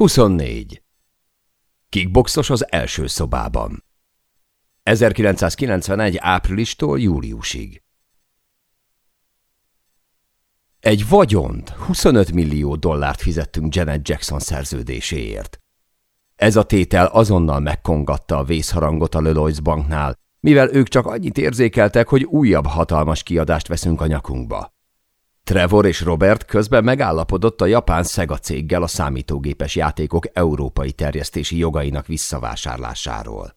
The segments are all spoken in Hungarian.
24. Kickboxos az első szobában. 1991. áprilistól júliusig. Egy vagyont, 25 millió dollárt fizettünk Janet Jackson szerződéséért. Ez a tétel azonnal megkongatta a vészharangot a Lloyds banknál, mivel ők csak annyit érzékeltek, hogy újabb hatalmas kiadást veszünk a nyakunkba. Trevor és Robert közben megállapodott a japán Sega céggel a számítógépes játékok európai terjesztési jogainak visszavásárlásáról.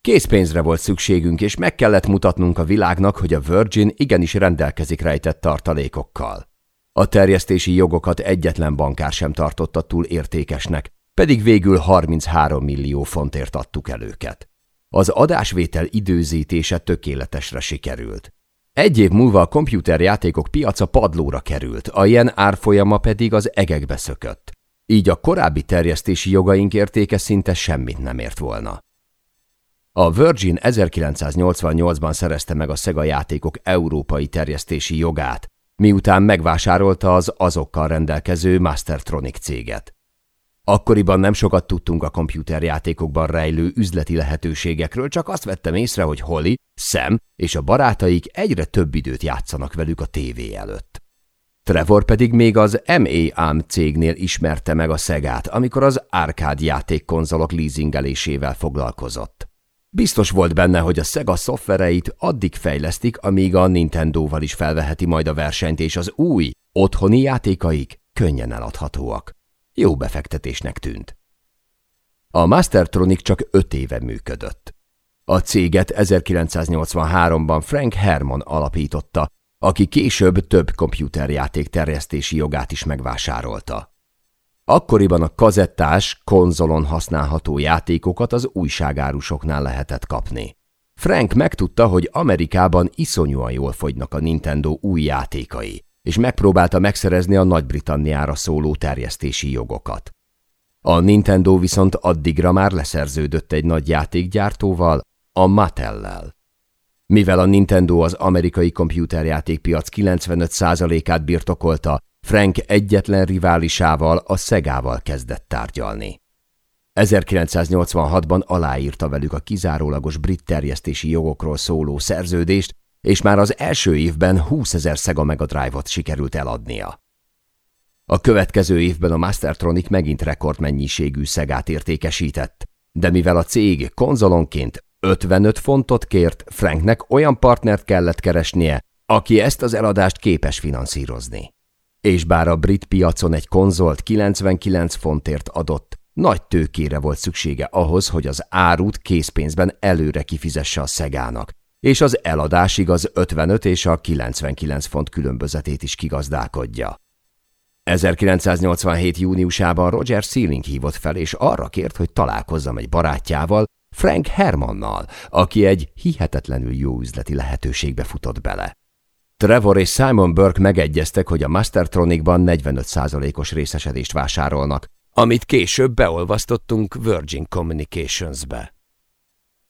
Készpénzre volt szükségünk, és meg kellett mutatnunk a világnak, hogy a Virgin igenis rendelkezik rejtett tartalékokkal. A terjesztési jogokat egyetlen bankár sem tartotta túl értékesnek, pedig végül 33 millió fontért adtuk el őket. Az adásvétel időzítése tökéletesre sikerült. Egy év múlva a komputerjátékok piaca padlóra került, a jen árfolyama pedig az egekbe szökött. Így a korábbi terjesztési jogaink értéke szinte semmit nem ért volna. A Virgin 1988-ban szerezte meg a Sega játékok európai terjesztési jogát, miután megvásárolta az azokkal rendelkező Mastertronic céget. Akkoriban nem sokat tudtunk a komputerjátékokban rejlő üzleti lehetőségekről, csak azt vettem észre, hogy Holly, Sam és a barátaik egyre több időt játszanak velük a tévé előtt. Trevor pedig még az MAM cégnél ismerte meg a szegát, amikor az árkád játékkonzolok leasingelésével foglalkozott. Biztos volt benne, hogy a Sega szoftvereit addig fejlesztik, amíg a Nintendo-val is felveheti majd a versenyt, és az új, otthoni játékaik könnyen eladhatóak. Jó befektetésnek tűnt. A Mastertronic csak öt éve működött. A céget 1983-ban Frank Herman alapította, aki később több komputerjáték terjesztési jogát is megvásárolta. Akkoriban a kazettás, konzolon használható játékokat az újságárusoknál lehetett kapni. Frank megtudta, hogy Amerikában iszonyúan jól fogynak a Nintendo új játékai, és megpróbálta megszerezni a Nagy-Britanniára szóló terjesztési jogokat. A Nintendo viszont addigra már leszerződött egy nagy játékgyártóval, a Mattel-lel. Mivel a Nintendo az amerikai komputerjátékpiac 95%-át birtokolta, Frank egyetlen riválisával, a Szegával kezdett tárgyalni. 1986-ban aláírta velük a kizárólagos brit terjesztési jogokról szóló szerződést, és már az első évben 20 ezer Sega Mega Drive-ot sikerült eladnia. A következő évben a Mastertronic megint rekordmennyiségű Szegát értékesített, de mivel a cég konzolonként 55 fontot kért, Franknek olyan partnert kellett keresnie, aki ezt az eladást képes finanszírozni. És bár a brit piacon egy konzolt 99 fontért adott, nagy tőkére volt szüksége ahhoz, hogy az árut készpénzben előre kifizesse a szegának, és az eladásig az 55 és a 99 font különbözetét is kigazdálkodja. 1987. júniusában Roger Sealing hívott fel, és arra kért, hogy találkozzam egy barátjával, Frank Hermannal, aki egy hihetetlenül jó üzleti lehetőségbe futott bele. Trevor és Simon Burke megegyeztek, hogy a Mastertronicban 45%-os részesedést vásárolnak, amit később beolvasztottunk Virgin Communicationsbe.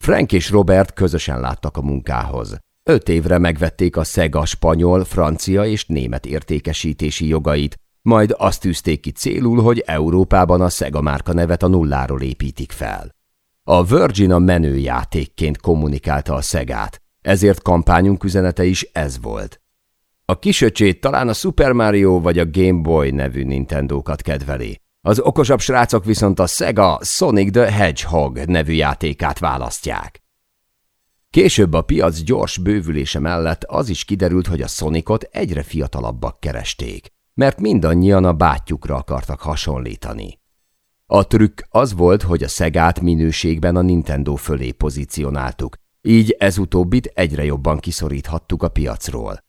Frank és Robert közösen láttak a munkához. Öt évre megvették a Sega spanyol, francia és német értékesítési jogait, majd azt tűzték ki célul, hogy Európában a Sega márka nevet a nulláról építik fel. A Virgin a menőjátékként kommunikálta a Szegát, ezért kampányunk üzenete is ez volt. A kisöcsét talán a Super Mario vagy a Game Boy nevű Nintendo-kat kedveli. Az okosabb srácok viszont a Sega Sonic the Hedgehog nevű játékát választják. Később a piac gyors bővülése mellett az is kiderült, hogy a Sonicot egyre fiatalabbak keresték, mert mindannyian a bátyjukra akartak hasonlítani. A trükk az volt, hogy a Szegát minőségben a Nintendo fölé pozícionáltuk, így ez utóbbit egyre jobban kiszoríthattuk a piacról.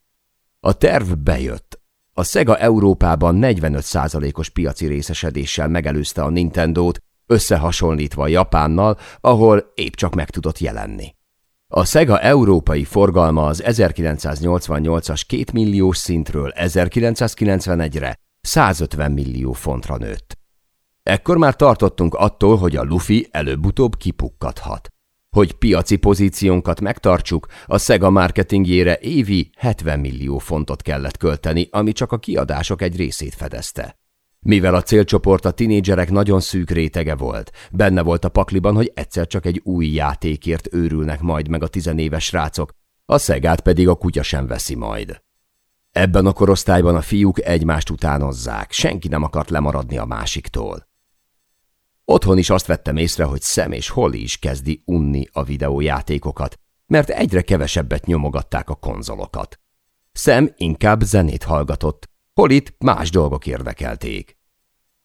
A terv bejött. A Sega Európában 45%-os piaci részesedéssel megelőzte a Nintendo-t, összehasonlítva Japánnal, ahol épp csak meg tudott jelenni. A Sega európai forgalma az 1988-as 2 milliós szintről 1991-re 150 millió fontra nőtt. Ekkor már tartottunk attól, hogy a Luffy előbb-utóbb kipukkadhat. Hogy piaci pozíciónkat megtartsuk, a Sega marketingjére évi 70 millió fontot kellett költeni, ami csak a kiadások egy részét fedezte. Mivel a célcsoport a tinédzserek nagyon szűk rétege volt, benne volt a pakliban, hogy egyszer csak egy új játékért őrülnek majd meg a tizenéves srácok, a szegát pedig a kutya sem veszi majd. Ebben a korosztályban a fiúk egymást utánozzák, senki nem akart lemaradni a másiktól. Otthon is azt vettem észre, hogy Szem és Holly is kezdi unni a videójátékokat, mert egyre kevesebbet nyomogatták a konzolokat. Szem inkább zenét hallgatott, Holit más dolgok érdekelték.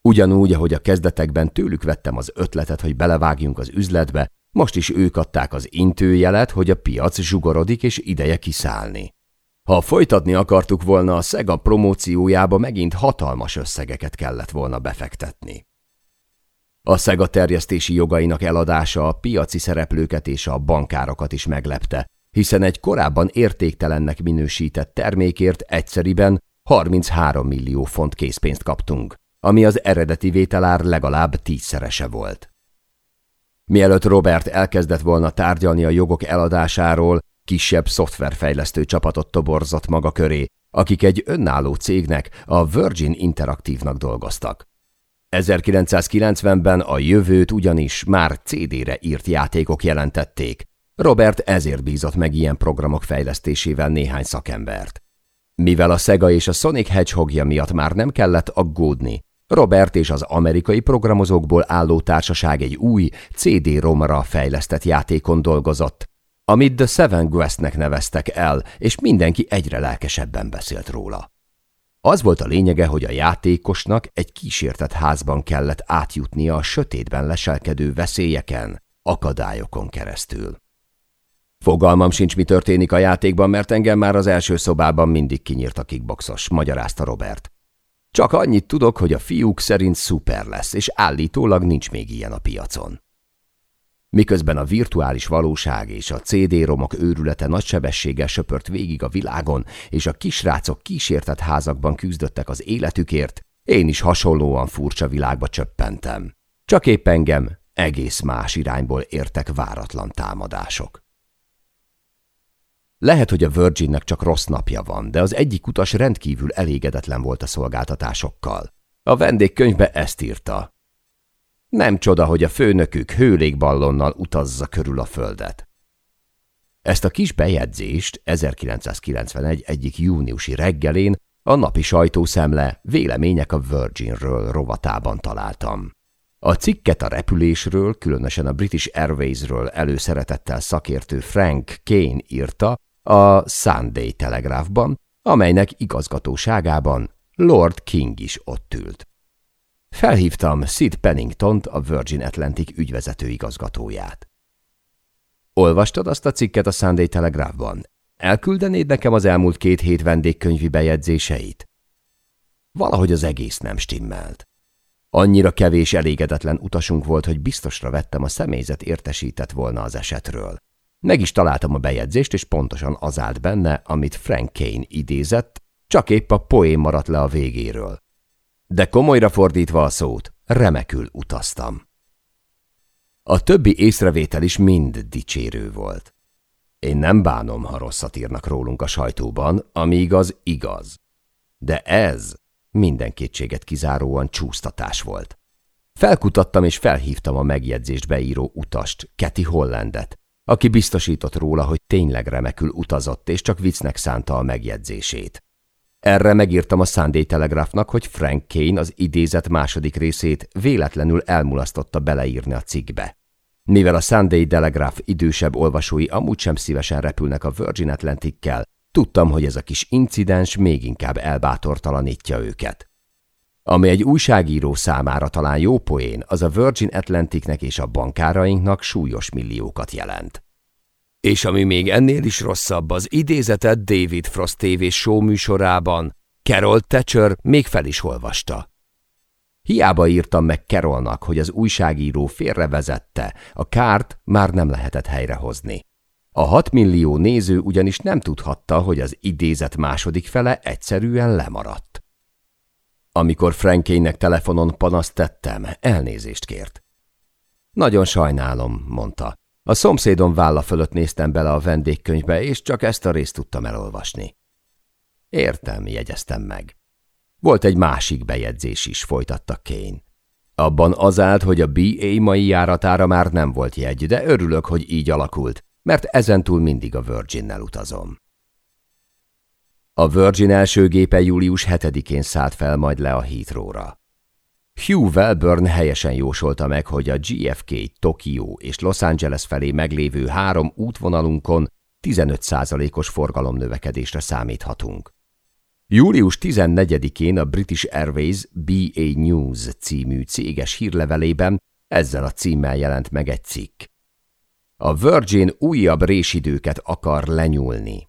Ugyanúgy, ahogy a kezdetekben tőlük vettem az ötletet, hogy belevágjunk az üzletbe, most is ők adták az intőjelet, hogy a piac zsugorodik és ideje kiszállni. Ha folytatni akartuk volna, a Sega promóciójába megint hatalmas összegeket kellett volna befektetni. A Sega terjesztési jogainak eladása a piaci szereplőket és a bankárokat is meglepte, hiszen egy korábban értéktelennek minősített termékért egyszeriben 33 millió font készpénzt kaptunk, ami az eredeti vételár legalább tízszerese volt. Mielőtt Robert elkezdett volna tárgyalni a jogok eladásáról, kisebb szoftverfejlesztő csapatot toborzott maga köré, akik egy önálló cégnek, a Virgin Interactive-nak dolgoztak. 1990-ben a jövőt ugyanis már CD-re írt játékok jelentették. Robert ezért bízott meg ilyen programok fejlesztésével néhány szakembert. Mivel a Sega és a Sonic Hedgehogja miatt már nem kellett aggódni, Robert és az amerikai programozókból álló társaság egy új CD-romra fejlesztett játékon dolgozott, amit The Seven Questnek neveztek el, és mindenki egyre lelkesebben beszélt róla. Az volt a lényege, hogy a játékosnak egy kísértett házban kellett átjutnia a sötétben leselkedő veszélyeken, akadályokon keresztül. Fogalmam sincs, mi történik a játékban, mert engem már az első szobában mindig kinyírt a kickboxos, magyarázta Robert. Csak annyit tudok, hogy a fiúk szerint szuper lesz, és állítólag nincs még ilyen a piacon. Miközben a virtuális valóság és a CD-romok őrülete nagy sebességgel söpört végig a világon, és a kisrácok kísértett házakban küzdöttek az életükért, én is hasonlóan furcsa világba csöppentem. Csak épp engem egész más irányból értek váratlan támadások. Lehet, hogy a Virginnek csak rossz napja van, de az egyik utas rendkívül elégedetlen volt a szolgáltatásokkal. A vendégkönyvbe ezt írta. Nem csoda, hogy a főnökük hőlékballonnal utazza körül a földet. Ezt a kis bejegyzést 1991 egyik júniusi reggelén a napi sajtószemle vélemények a Virginről rovatában találtam. A cikket a repülésről, különösen a British Airwaysről előszeretettel szakértő Frank Kane írta a Sunday Telegraphban, amelynek igazgatóságában Lord King is ott ült. Felhívtam Sid Penningtont, a Virgin Atlantic ügyvezető igazgatóját. Olvastad azt a cikket a Sunday Telegraphban? Elküldenéd nekem az elmúlt két hét vendégkönyvi bejegyzéseit? Valahogy az egész nem stimmelt. Annyira kevés elégedetlen utasunk volt, hogy biztosra vettem a személyzet értesített volna az esetről. Meg is találtam a bejegyzést, és pontosan az állt benne, amit Frank Kane idézett, csak épp a poém maradt le a végéről. De komolyra fordítva a szót, remekül utaztam. A többi észrevétel is mind dicsérő volt. Én nem bánom, ha rosszat írnak rólunk a sajtóban, ami igaz, igaz. De ez minden kétséget kizáróan csúsztatás volt. Felkutattam és felhívtam a megjegyzést beíró utast, Keti Hollandet, aki biztosított róla, hogy tényleg remekül utazott, és csak viccnek szánta a megjegyzését. Erre megírtam a Sunday Telegraphnak, hogy Frank Kane az idézet második részét véletlenül elmulasztotta beleírni a cikkbe. Mivel a Sunday Telegraph idősebb olvasói amúgy sem szívesen repülnek a Virgin Atlantic-kel, tudtam, hogy ez a kis incidens még inkább elbátortalanítja őket. Ami egy újságíró számára talán jó poén, az a Virgin Atlanticnek és a bankárainknak súlyos milliókat jelent. És ami még ennél is rosszabb, az idézetet David Frost TV show műsorában Carol Thatcher még fel is olvasta. Hiába írtam meg Carolnak, hogy az újságíró félrevezette, a kárt már nem lehetett helyrehozni. A hat millió néző ugyanis nem tudhatta, hogy az idézet második fele egyszerűen lemaradt. Amikor Frankének telefonon panaszt tettem, elnézést kért. Nagyon sajnálom, mondta. A szomszédom válla fölött néztem bele a vendégkönyvbe, és csak ezt a részt tudtam elolvasni. Értem, jegyeztem meg. Volt egy másik bejegyzés is, folytatta Kane. Abban az állt, hogy a BA mai járatára már nem volt jegy, de örülök, hogy így alakult, mert ezentúl mindig a Virginnel utazom. A Virgin első gépe július 7-én szállt fel majd le a Heathrow-ra. Hugh Welburn helyesen jósolta meg, hogy a GFK, Tokió és Los Angeles felé meglévő három útvonalunkon 15%-os forgalomnövekedésre számíthatunk. Július 14-én a British Airways BA News című céges hírlevelében ezzel a címmel jelent meg egy cikk. A Virgin újabb résidőket akar lenyúlni.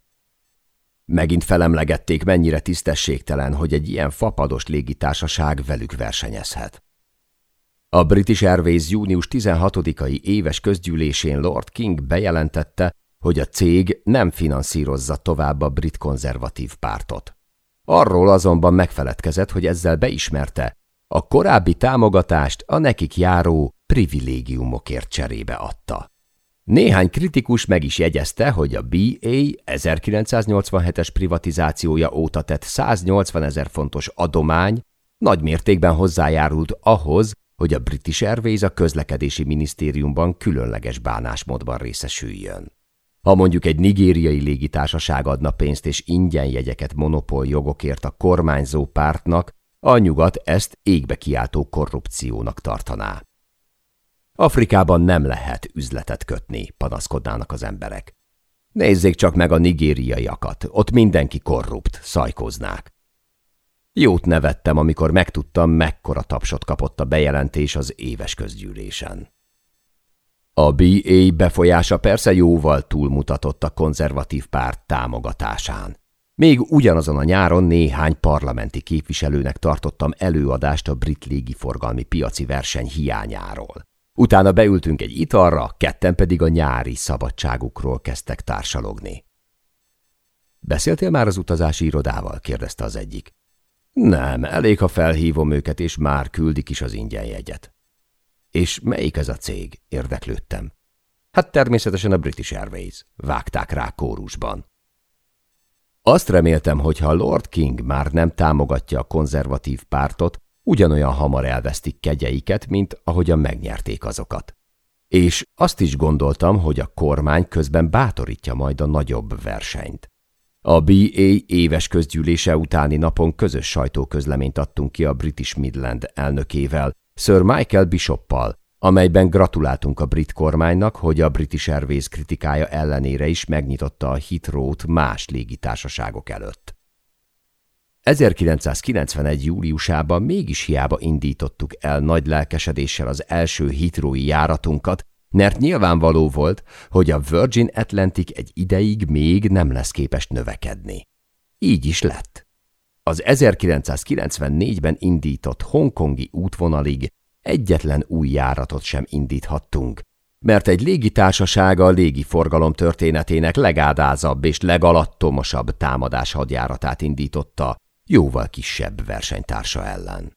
Megint felemlegették, mennyire tisztességtelen, hogy egy ilyen fapados légitársaság velük versenyezhet. A British Airways június 16-ai éves közgyűlésén Lord King bejelentette, hogy a cég nem finanszírozza tovább a brit konzervatív pártot. Arról azonban megfeledkezett, hogy ezzel beismerte, a korábbi támogatást a nekik járó privilégiumokért cserébe adta. Néhány kritikus meg is jegyezte, hogy a BA 1987-es privatizációja óta tett 180 ezer fontos adomány nagy mértékben hozzájárult ahhoz, hogy a British Airways a közlekedési minisztériumban különleges bánásmódban részesüljön. Ha mondjuk egy nigériai légitársaság adna pénzt és ingyen jegyeket monopól jogokért a kormányzó pártnak, a nyugat ezt égbe kiáltó korrupciónak tartaná. Afrikában nem lehet üzletet kötni, panaszkodnának az emberek. Nézzék csak meg a nigériaiakat, ott mindenki korrupt, szajkoznák. Jót nevettem, amikor megtudtam, mekkora tapsot kapott a bejelentés az éves közgyűlésen. A BA befolyása persze jóval túlmutatott a konzervatív párt támogatásán. Még ugyanazon a nyáron néhány parlamenti képviselőnek tartottam előadást a brit légiforgalmi piaci verseny hiányáról. Utána beültünk egy italra, ketten pedig a nyári szabadságukról kezdtek társalogni. Beszéltél már az utazási irodával? kérdezte az egyik. Nem, elég, ha felhívom őket, és már küldik is az ingyenjegyet. És melyik ez a cég? Érdeklődtem. Hát természetesen a British Airways. Vágták rá kórusban. Azt reméltem, hogy ha Lord King már nem támogatja a konzervatív pártot, ugyanolyan hamar elvesztik kegyeiket, mint ahogyan megnyerték azokat. És azt is gondoltam, hogy a kormány közben bátorítja majd a nagyobb versenyt. A BA éves közgyűlése utáni napon közös sajtóközleményt adtunk ki a British Midland elnökével, Sir Michael Bishoppal, amelyben gratuláltunk a brit kormánynak, hogy a British Airways kritikája ellenére is megnyitotta a Heathrow-t más légitársaságok előtt. 1991. júliusában mégis hiába indítottuk el nagy lelkesedéssel az első hitrói járatunkat, mert nyilvánvaló volt, hogy a Virgin Atlantic egy ideig még nem lesz képes növekedni. Így is lett. Az 1994-ben indított hongkongi útvonalig egyetlen új járatot sem indíthattunk, mert egy légitársaság a légiforgalom történetének legádázabb és legalattomosabb támadás hadjáratát indította jóval kisebb versenytársa ellen.